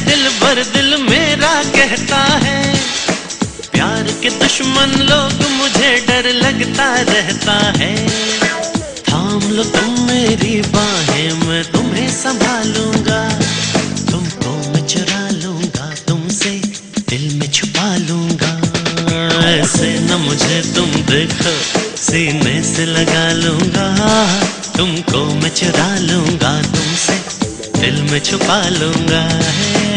दिल भर दिल मेरा कहता है। प्यार के दुश्मन लोग मुझे डर लगता रहता है। थाम लो तुम मेरी बाहें मैं तुम्हें संभालूँगा। तुमको मैं चुरा लूँगा तुमसे दिल में छुपा लूँगा। ऐसे न मुझे तुम देखो सीने से लगा लूँगा। तुमको मैं चुरा लूँगा तुमसे दिल में छुपा लूँगा है,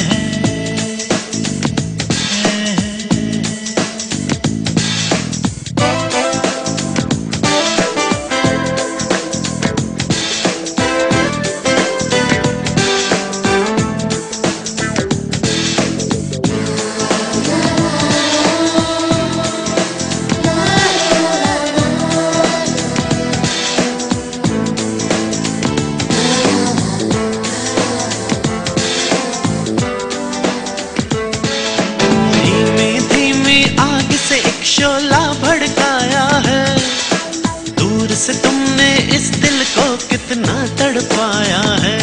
शोला भड़काया है। दूर से तुमने इस दिल को कितना तड़पाया है।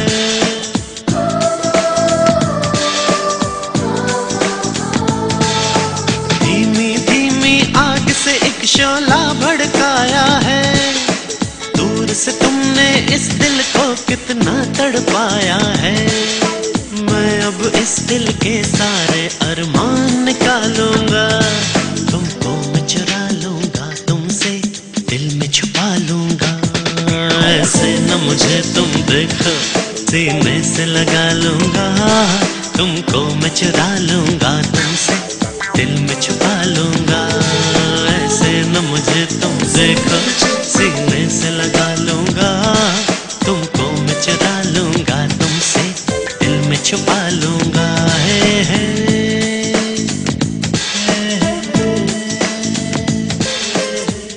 धीमी धीमी आग से एक शोला भड़काया है। दूर से तुमने इस दिल को कितना तड़पाया है। मैं अब इस दिल के सारे अरमान निकालूँगा। मुझे तुम देखो। सीने से लगा लूँगा। तुमको मैं चुरा लूँगा। तुमसे दिल में छुपा लूँगा। ऐसे न मुझे तुम देखो।